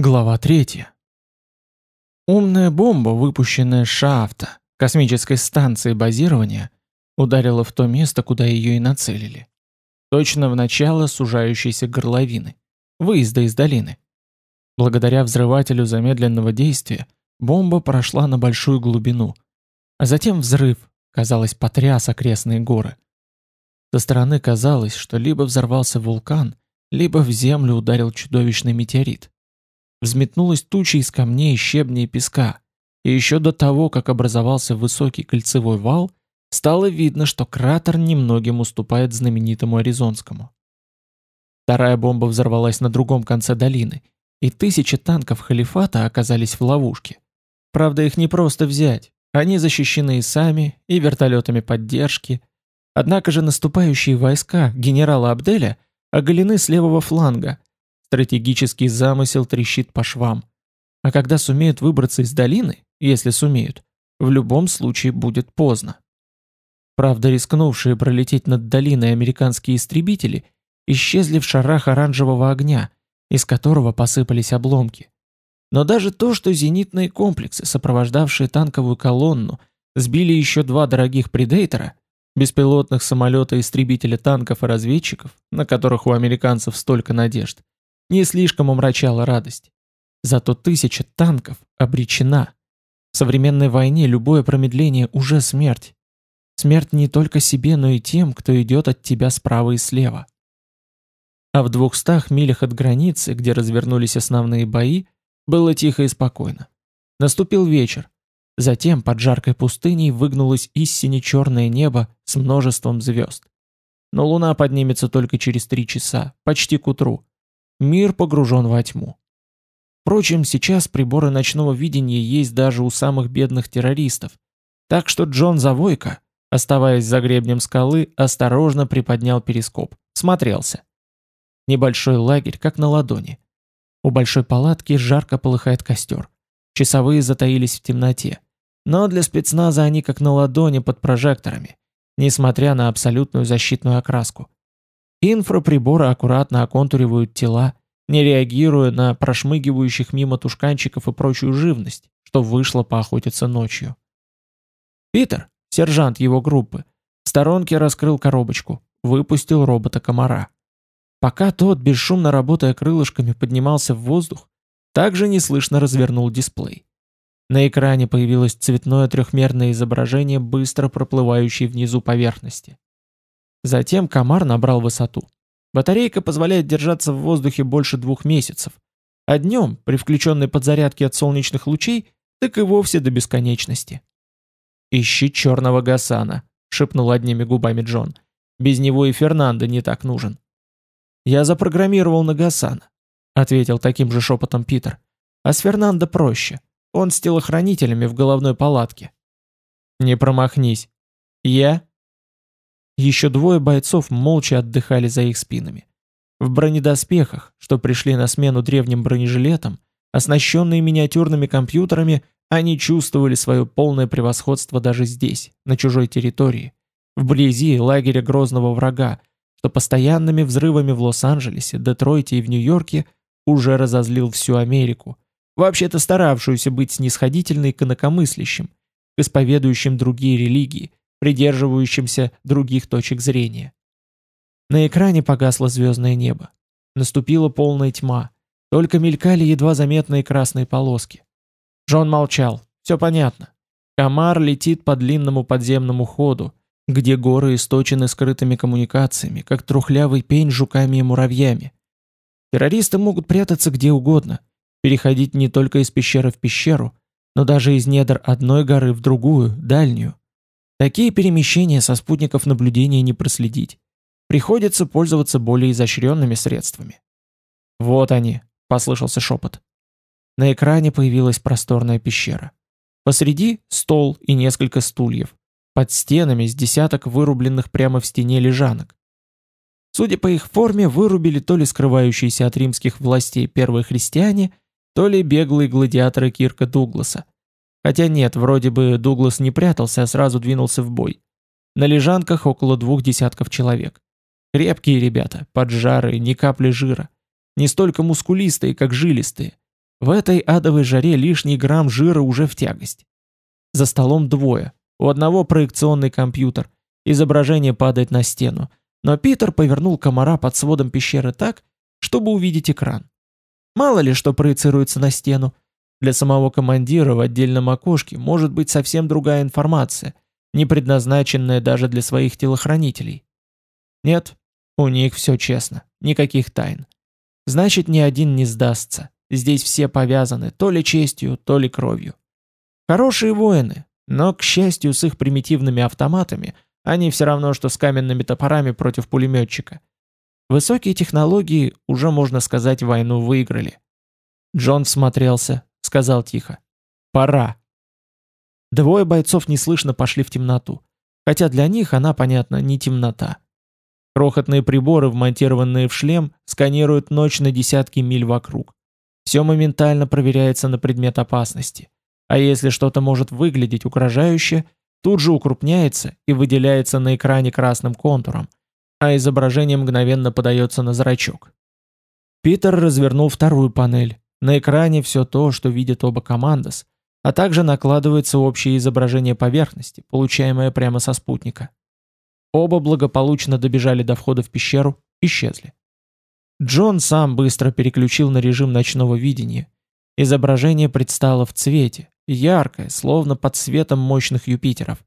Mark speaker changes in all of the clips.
Speaker 1: Глава 3. Умная бомба, выпущенная с Шафта, космической станции базирования, ударила в то место, куда ее и нацелили. Точно в начало сужающейся горловины, выезда из долины. Благодаря взрывателю замедленного действия, бомба прошла на большую глубину, а затем взрыв, казалось, потряс окрестные горы. Со стороны казалось, что либо взорвался вулкан, либо в землю ударил чудовищный метеорит взметнулась туча из камней, щебня и песка, и еще до того, как образовался высокий кольцевой вал, стало видно, что кратер немногим уступает знаменитому Аризонскому. Вторая бомба взорвалась на другом конце долины, и тысячи танков халифата оказались в ловушке. Правда, их не просто взять, они защищены и сами, и вертолетами поддержки. Однако же наступающие войска генерала Абделя оголены с левого фланга, Стратегический замысел трещит по швам. А когда сумеют выбраться из долины, если сумеют, в любом случае будет поздно. Правда, рискнувшие пролететь над долиной американские истребители исчезли в шарах оранжевого огня, из которого посыпались обломки. Но даже то, что зенитные комплексы, сопровождавшие танковую колонну, сбили еще два дорогих «Предейтора», беспилотных самолета-истребителя танков и разведчиков, на которых у американцев столько надежд, не слишком умрачала радость. Зато тысяча танков обречена. В современной войне любое промедление уже смерть. Смерть не только себе, но и тем, кто идет от тебя справа и слева. А в двухстах милях от границы, где развернулись основные бои, было тихо и спокойно. Наступил вечер. Затем под жаркой пустыней выгнулось истине черное небо с множеством звезд. Но луна поднимется только через три часа, почти к утру, Мир погружен во тьму. Впрочем, сейчас приборы ночного видения есть даже у самых бедных террористов, так что Джон Завойко, оставаясь за гребнем скалы, осторожно приподнял перископ, смотрелся. Небольшой лагерь, как на ладони. У большой палатки жарко полыхает костер. Часовые затаились в темноте. Но для спецназа они как на ладони под прожекторами, несмотря на абсолютную защитную окраску. Инфраприборы аккуратно оконтуривают тела, не реагируя на прошмыгивающих мимо тушканчиков и прочую живность, что вышло поохотиться ночью. Питер, сержант его группы, в сторонке раскрыл коробочку, выпустил робота-комара. Пока тот, бесшумно работая крылышками, поднимался в воздух, также неслышно развернул дисплей. На экране появилось цветное трехмерное изображение быстро проплывающей внизу поверхности. Затем комар набрал высоту. Батарейка позволяет держаться в воздухе больше двух месяцев, а днем, при включенной подзарядке от солнечных лучей, так и вовсе до бесконечности. «Ищи черного Гасана», — шепнул одними губами Джон. «Без него и Фернандо не так нужен». «Я запрограммировал на Гасана», — ответил таким же шепотом Питер. «А с Фернандо проще. Он с телохранителями в головной палатке». «Не промахнись». «Я?» Еще двое бойцов молча отдыхали за их спинами. В бронедоспехах, что пришли на смену древним бронежилетам, оснащенные миниатюрными компьютерами, они чувствовали свое полное превосходство даже здесь, на чужой территории, вблизи лагеря грозного врага, что постоянными взрывами в Лос-Анджелесе, Детройте и в Нью-Йорке уже разозлил всю Америку, вообще-то старавшуюся быть снисходительной к инакомыслящим, исповедующим другие религии, придерживающимся других точек зрения. На экране погасло звездное небо. Наступила полная тьма. Только мелькали едва заметные красные полоски. Джон молчал. Все понятно. Комар летит по длинному подземному ходу, где горы источены скрытыми коммуникациями, как трухлявый пень жуками и муравьями. Террористы могут прятаться где угодно, переходить не только из пещеры в пещеру, но даже из недр одной горы в другую, дальнюю. Такие перемещения со спутников наблюдения не проследить. Приходится пользоваться более изощренными средствами. «Вот они», — послышался шепот. На экране появилась просторная пещера. Посреди — стол и несколько стульев. Под стенами с десяток вырубленных прямо в стене лежанок. Судя по их форме, вырубили то ли скрывающиеся от римских властей первые христиане, то ли беглые гладиаторы Кирка Дугласа, Хотя нет, вроде бы Дуглас не прятался, а сразу двинулся в бой. На лежанках около двух десятков человек. Крепкие ребята, поджарые, ни капли жира. Не столько мускулистые, как жилистые. В этой адовой жаре лишний грамм жира уже в тягость. За столом двое. У одного проекционный компьютер. Изображение падает на стену. Но Питер повернул комара под сводом пещеры так, чтобы увидеть экран. Мало ли что проецируется на стену. Для самого командира в отдельном окошке может быть совсем другая информация, не предназначенная даже для своих телохранителей. Нет, у них все честно, никаких тайн. Значит, ни один не сдастся. Здесь все повязаны то ли честью, то ли кровью. Хорошие воины, но, к счастью, с их примитивными автоматами, они все равно, что с каменными топорами против пулеметчика. Высокие технологии, уже можно сказать, войну выиграли. Джон всмотрелся, сказал тихо. «Пора». Двое бойцов неслышно пошли в темноту, хотя для них она, понятно, не темнота. Крохотные приборы, вмонтированные в шлем, сканируют ночь на десятки миль вокруг. Все моментально проверяется на предмет опасности. А если что-то может выглядеть угрожающе, тут же укрупняется и выделяется на экране красным контуром, а изображение мгновенно подается на зрачок. Питер развернул вторую панель. На экране все то, что видят оба командос, а также накладывается общее изображение поверхности, получаемое прямо со спутника. Оба благополучно добежали до входа в пещеру, исчезли. Джон сам быстро переключил на режим ночного видения. Изображение предстало в цвете, яркое, словно под светом мощных Юпитеров.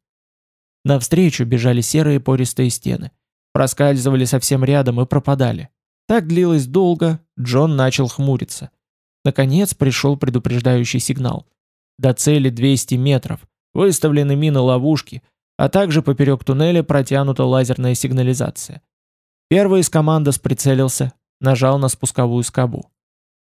Speaker 1: Навстречу бежали серые пористые стены. Проскальзывали совсем рядом и пропадали. Так длилось долго, Джон начал хмуриться. Наконец пришел предупреждающий сигнал. До цели 200 метров. Выставлены мины-ловушки, а также поперек туннеля протянута лазерная сигнализация. Первый из команды прицелился, Нажал на спусковую скобу.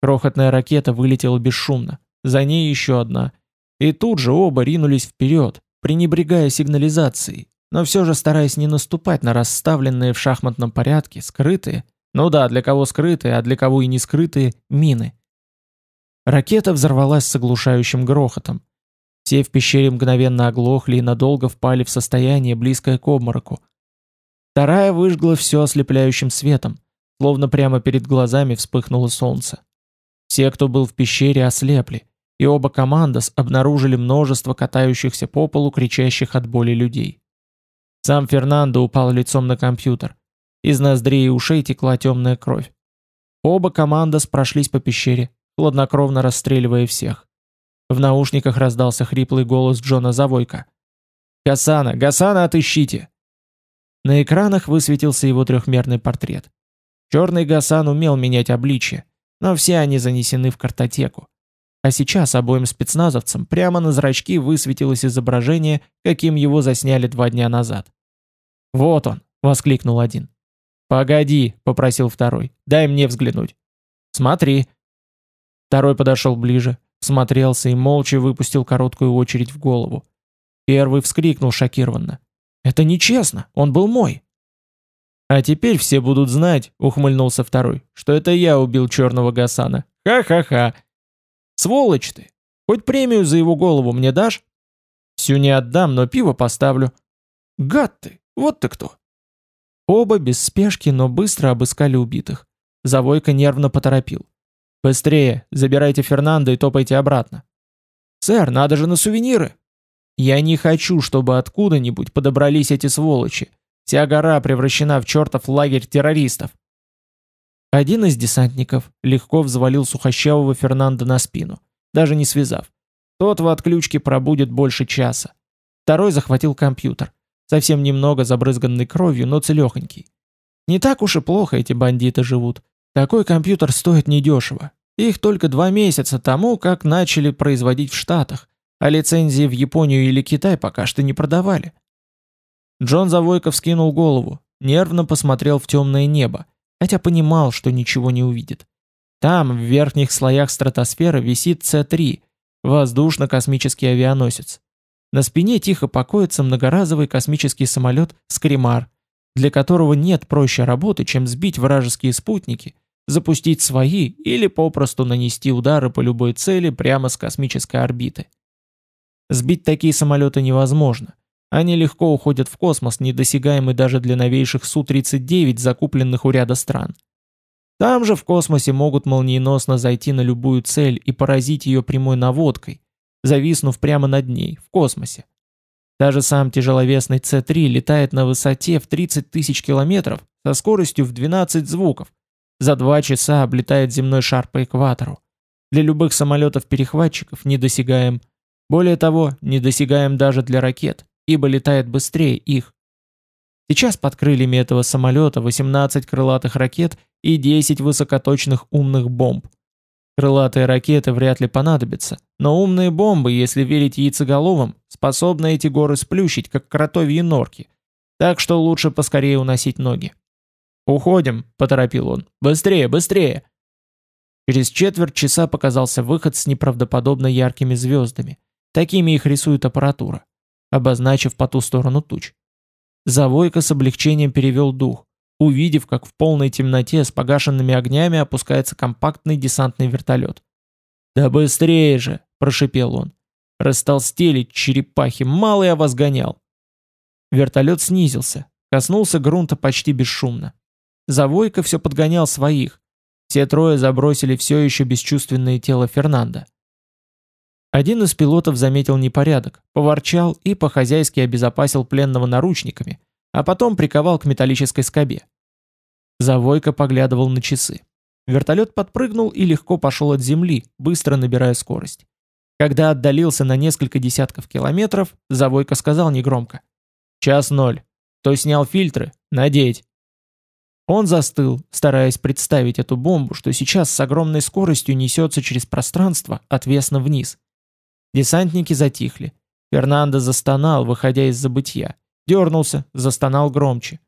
Speaker 1: Крохотная ракета вылетела бесшумно. За ней еще одна. И тут же оба ринулись вперед, пренебрегая сигнализацией, но все же стараясь не наступать на расставленные в шахматном порядке, скрытые, ну да, для кого скрытые, а для кого и не скрытые, мины. Ракета взорвалась с оглушающим грохотом. Все в пещере мгновенно оглохли и надолго впали в состояние, близкое к обмороку. Вторая выжгла все ослепляющим светом, Словно прямо перед глазами вспыхнуло солнце. Все, кто был в пещере, ослепли, и оба командос обнаружили множество катающихся по полу, кричащих от боли людей. Сам Фернандо упал лицом на компьютер. Из ноздрей и ушей текла темная кровь. Оба командос прошлись по пещере, хладнокровно расстреливая всех. В наушниках раздался хриплый голос Джона Завойка. «Гасана! Гасана отыщите!» На экранах высветился его трехмерный портрет. Черный Гасан умел менять обличье, но все они занесены в картотеку. А сейчас обоим спецназовцам прямо на зрачки высветилось изображение, каким его засняли два дня назад. «Вот он!» — воскликнул один. «Погоди!» — попросил второй. «Дай мне взглянуть». «Смотри!» Второй подошел ближе, смотрелся и молча выпустил короткую очередь в голову. Первый вскрикнул шокированно. «Это нечестно! Он был мой!» «А теперь все будут знать», — ухмыльнулся второй, «что это я убил черного Гасана. Ха-ха-ха!» «Сволочь ты! Хоть премию за его голову мне дашь?» «Всю не отдам, но пиво поставлю». «Гад ты! Вот ты кто!» Оба без спешки, но быстро обыскали убитых. Завойка нервно поторопил. «Быстрее! Забирайте Фернандо и топайте обратно!» «Сэр, надо же на сувениры!» «Я не хочу, чтобы откуда-нибудь подобрались эти сволочи. Вся гора превращена в чертов лагерь террористов. Один из десантников легко взвалил сухощавого Фернанда на спину, даже не связав. Тот в отключке пробудет больше часа. Второй захватил компьютер. Совсем немного забрызганный кровью, но целехонький. Не так уж и плохо эти бандиты живут. Такой компьютер стоит недешево. Их только два месяца тому, как начали производить в Штатах, а лицензии в Японию или Китай пока что не продавали. Джон Завойков скинул голову, нервно посмотрел в темное небо, хотя понимал, что ничего не увидит. Там, в верхних слоях стратосферы, висит С-3, воздушно-космический авианосец. На спине тихо покоится многоразовый космический самолет «Скримар», для которого нет проще работы, чем сбить вражеские спутники, запустить свои или попросту нанести удары по любой цели прямо с космической орбиты. Сбить такие самолеты невозможно – они легко уходят в космос, недосягаемый даже для новейших Су-39, закупленных у ряда стран. Там же в космосе могут молниеносно зайти на любую цель и поразить ее прямой наводкой, зависнув прямо над ней, в космосе. Даже сам тяжеловесный С-3 летает на высоте в 30 тысяч километров со скоростью в 12 звуков. За два часа облетает земной шар по экватору. Для любых самолетов-перехватчиков недосягаем. Более того, недосягаем даже для ракет, ибо летает быстрее их. Сейчас под крыльями этого самолета 18 крылатых ракет и 10 высокоточных умных бомб. Крылатые ракеты вряд ли понадобятся, но умные бомбы, если верить яйцеголовым, способны эти горы сплющить, как кротовьи норки. Так что лучше поскорее уносить ноги. «Уходим», — поторопил он. «Быстрее, быстрее!» Через четверть часа показался выход с неправдоподобно яркими звездами. Такими их рисует аппаратура, обозначив по ту сторону туч. Завойка с облегчением перевел дух увидев, как в полной темноте с погашенными огнями опускается компактный десантный вертолет. «Да быстрее же!» – прошипел он. «Растолстели черепахи, мало я вас гонял!» Вертолет снизился, коснулся грунта почти бесшумно. Завойка все подгонял своих. Все трое забросили все еще бесчувственное тело Фернанда. Один из пилотов заметил непорядок, поворчал и по-хозяйски обезопасил пленного наручниками, а потом приковал к металлической скобе. Завойка поглядывал на часы. Вертолет подпрыгнул и легко пошел от земли, быстро набирая скорость. Когда отдалился на несколько десятков километров, Завойка сказал негромко. «Час ноль. Кто снял фильтры? Надеть!» Он застыл, стараясь представить эту бомбу, что сейчас с огромной скоростью несется через пространство, отвесно вниз. Десантники затихли. Фернандо застонал, выходя из забытья. Дернулся, застонал громче.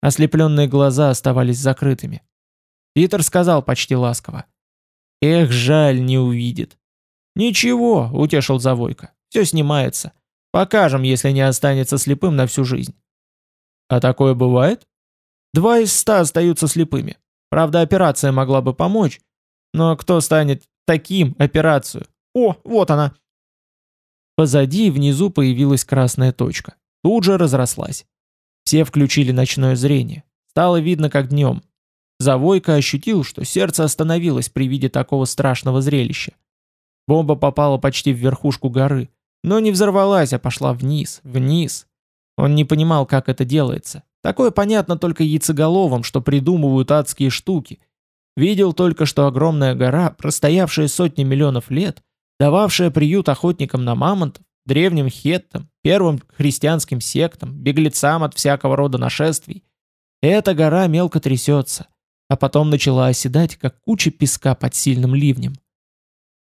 Speaker 1: Ослепленные глаза оставались закрытыми. Питер сказал почти ласково. «Эх, жаль, не увидит». «Ничего», — утешил Завойко. «Все снимается. Покажем, если не останется слепым на всю жизнь». «А такое бывает?» «Два из ста остаются слепыми. Правда, операция могла бы помочь. Но кто станет таким операцию? О, вот она!» Позади внизу появилась красная точка тут же разрослась. Все включили ночное зрение. Стало видно, как днем. Завойка ощутил, что сердце остановилось при виде такого страшного зрелища. Бомба попала почти в верхушку горы, но не взорвалась, а пошла вниз, вниз. Он не понимал, как это делается. Такое понятно только яйцеголовым, что придумывают адские штуки. Видел только, что огромная гора, простоявшая сотни миллионов лет, дававшая приют охотникам на мамонтов, древним хеттам, первым христианским сектам, беглецам от всякого рода нашествий. Эта гора мелко трясется, а потом начала оседать, как куча песка под сильным ливнем.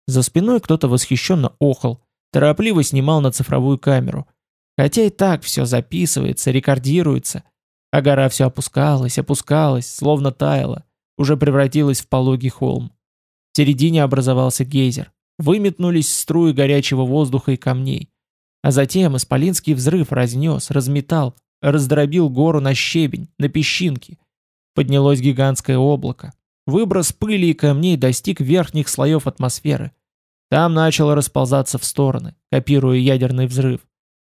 Speaker 1: За спиной кто-то восхищенно охал, торопливо снимал на цифровую камеру. Хотя и так все записывается, рекордируется, а гора все опускалась, опускалась, словно таяла, уже превратилась в пологий холм. В середине образовался гейзер. Выметнулись струи горячего воздуха и камней. А затем исполинский взрыв разнес, разметал, раздробил гору на щебень, на песчинки. Поднялось гигантское облако. Выброс пыли и камней достиг верхних слоев атмосферы. Там начало расползаться в стороны, копируя ядерный взрыв.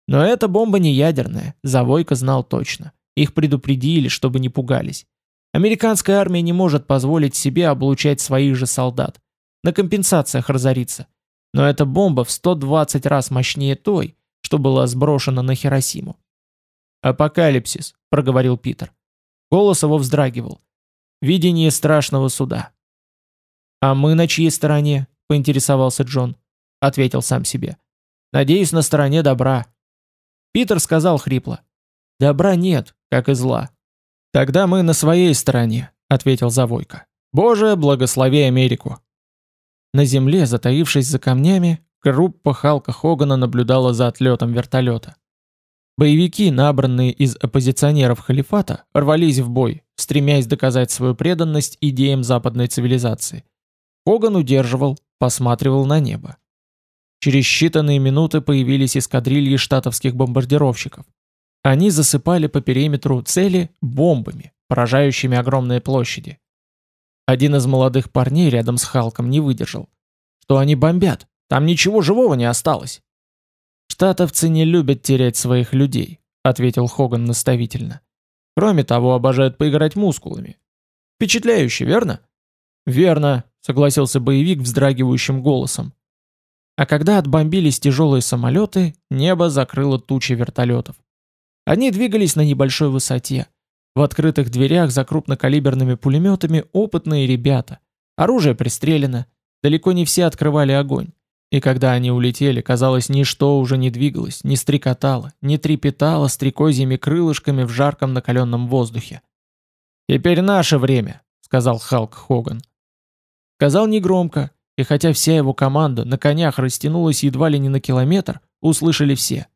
Speaker 1: Но эта бомба не ядерная, Завойко знал точно. Их предупредили, чтобы не пугались. Американская армия не может позволить себе облучать своих же солдат. На компенсациях разориться. Но эта бомба в 120 раз мощнее той, что была сброшена на Хиросиму. «Апокалипсис», — проговорил Питер. Голос его вздрагивал. «Видение страшного суда». «А мы на чьей стороне?» — поинтересовался Джон. Ответил сам себе. «Надеюсь, на стороне добра». Питер сказал хрипло. «Добра нет, как и зла». «Тогда мы на своей стороне», — ответил Завойко. «Боже, благослови Америку». На земле, затаившись за камнями, группа Халка Хогана наблюдала за отлетом вертолета. Боевики, набранные из оппозиционеров халифата, рвались в бой, стремясь доказать свою преданность идеям западной цивилизации. Хоган удерживал, посматривал на небо. Через считанные минуты появились эскадрильи штатовских бомбардировщиков. Они засыпали по периметру цели бомбами, поражающими огромные площади. Один из молодых парней рядом с Халком не выдержал. Что они бомбят? Там ничего живого не осталось. Штатовцы не любят терять своих людей, ответил Хоган наставительно. Кроме того, обожают поиграть мускулами. Впечатляюще, верно? верно», — согласился боевик вздрагивающим голосом. А когда отбомбились тяжелые самолеты, небо закрыло тучи вертолетов. Они двигались на небольшой высоте. В открытых дверях за крупнокалиберными пулеметами опытные ребята. Оружие пристрелено. Далеко не все открывали огонь. И когда они улетели, казалось, ничто уже не двигалось, не стрекотало, не трепетало стрекозьими крылышками в жарком накаленном воздухе. «Теперь наше время», — сказал Халк Хоган. Сказал негромко, и хотя вся его команда на конях растянулась едва ли не на километр, услышали все.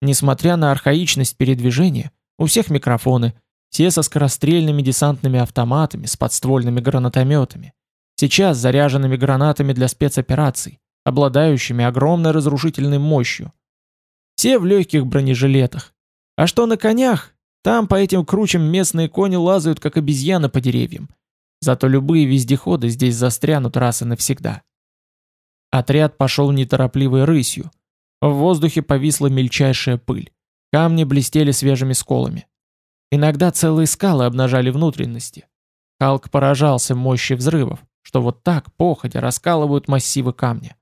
Speaker 1: Несмотря на архаичность передвижения, у всех микрофоны, все со скорострельными десантными автоматами, с подствольными гранатометами, сейчас заряженными гранатами для спецопераций, обладающими огромной разрушительной мощью. Все в легких бронежилетах. А что на конях? Там по этим кручам местные кони лазают, как обезьяны по деревьям. Зато любые вездеходы здесь застрянут раз и навсегда. Отряд пошел неторопливой рысью. В воздухе повисла мельчайшая пыль. Камни блестели свежими сколами. Иногда целые скалы обнажали внутренности. Халк поражался мощи взрывов, что вот так, походя, раскалывают массивы камня.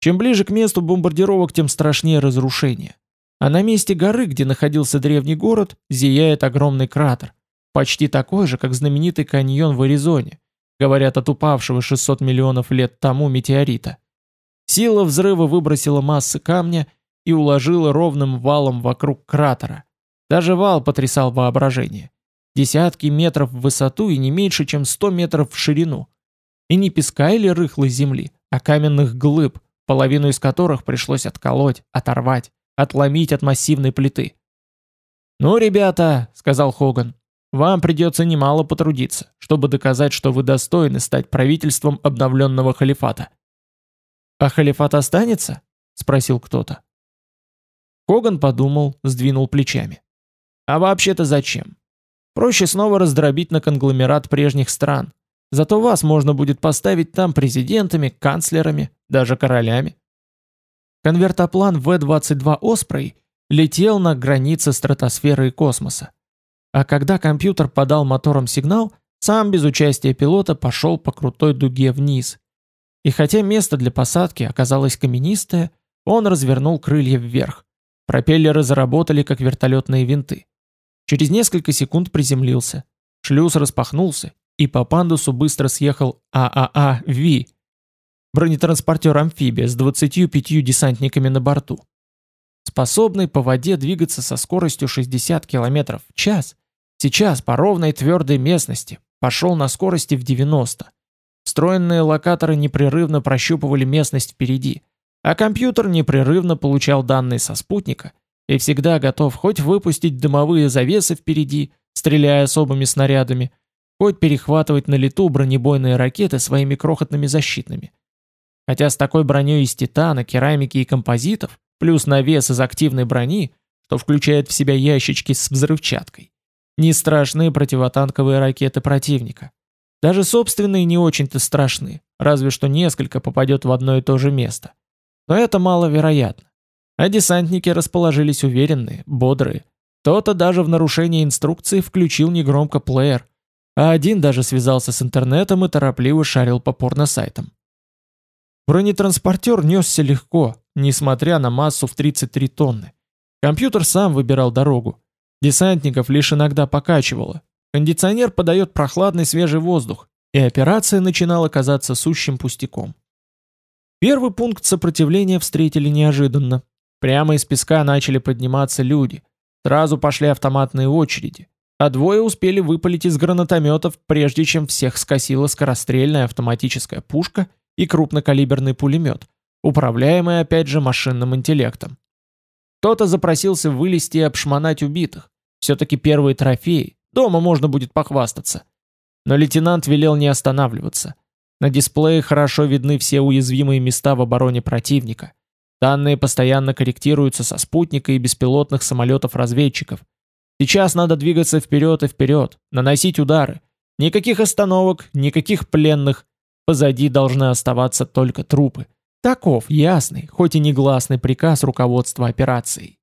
Speaker 1: Чем ближе к месту бомбардировок, тем страшнее разрушение. А на месте горы, где находился древний город, зияет огромный кратер, почти такой же, как знаменитый каньон в Аризоне, говорят от упавшего 600 миллионов лет тому метеорита. Сила взрыва выбросила массы камня и уложила ровным валом вокруг кратера. Даже вал потрясал воображение. Десятки метров в высоту и не меньше, чем 100 метров в ширину. И не песка или рыхлой земли, а каменных глыб, половину из которых пришлось отколоть, оторвать, отломить от массивной плиты. «Ну, ребята», — сказал Хоган, — «вам придется немало потрудиться, чтобы доказать, что вы достойны стать правительством обновленного халифата». «А халифат останется?» — спросил кто-то. Хоган подумал, сдвинул плечами. «А вообще-то зачем? Проще снова раздробить на конгломерат прежних стран, Зато вас можно будет поставить там президентами, канцлерами, даже королями. Конвертоплан В-22 «Оспрей» летел на границе стратосферы и космоса. А когда компьютер подал мотором сигнал, сам без участия пилота пошел по крутой дуге вниз. И хотя место для посадки оказалось каменистое, он развернул крылья вверх. Пропеллеры заработали, как вертолетные винты. Через несколько секунд приземлился. Шлюз распахнулся, и по пандусу быстро съехал ААА-Ви, бронетранспортер-амфибия с 25 десантниками на борту. Способный по воде двигаться со скоростью 60 км в час, сейчас по ровной твердой местности пошел на скорости в 90. Встроенные локаторы непрерывно прощупывали местность впереди, а компьютер непрерывно получал данные со спутника и всегда готов хоть выпустить дымовые завесы впереди, стреляя особыми снарядами, хоть перехватывать на лету бронебойные ракеты своими крохотными защитными. Хотя с такой броней из титана, керамики и композитов, плюс навес из активной брони, что включает в себя ящички с взрывчаткой, не страшны противотанковые ракеты противника. Даже собственные не очень-то страшны, разве что несколько попадет в одно и то же место. Но это маловероятно. А десантники расположились уверенные, бодрые. Кто-то даже в нарушении инструкции включил негромко плеер, а один даже связался с интернетом и торопливо шарил по порносайтам. Бронетранспортер несся легко, несмотря на массу в 33 тонны. Компьютер сам выбирал дорогу. Десантников лишь иногда покачивало. Кондиционер подает прохладный свежий воздух, и операция начинала казаться сущим пустяком. Первый пункт сопротивления встретили неожиданно. Прямо из песка начали подниматься люди. Сразу пошли автоматные очереди а двое успели выпалить из гранатометов, прежде чем всех скосила скорострельная автоматическая пушка и крупнокалиберный пулемет, управляемый опять же машинным интеллектом. Кто-то запросился вылезти и обшмонать убитых. Все-таки первые трофеи, дома можно будет похвастаться. Но лейтенант велел не останавливаться. На дисплее хорошо видны все уязвимые места в обороне противника. Данные постоянно корректируются со спутника и беспилотных самолетов-разведчиков, Сейчас надо двигаться вперед и вперед, наносить удары. Никаких остановок, никаких пленных. Позади должны оставаться только трупы. Таков ясный, хоть и негласный приказ руководства операцией.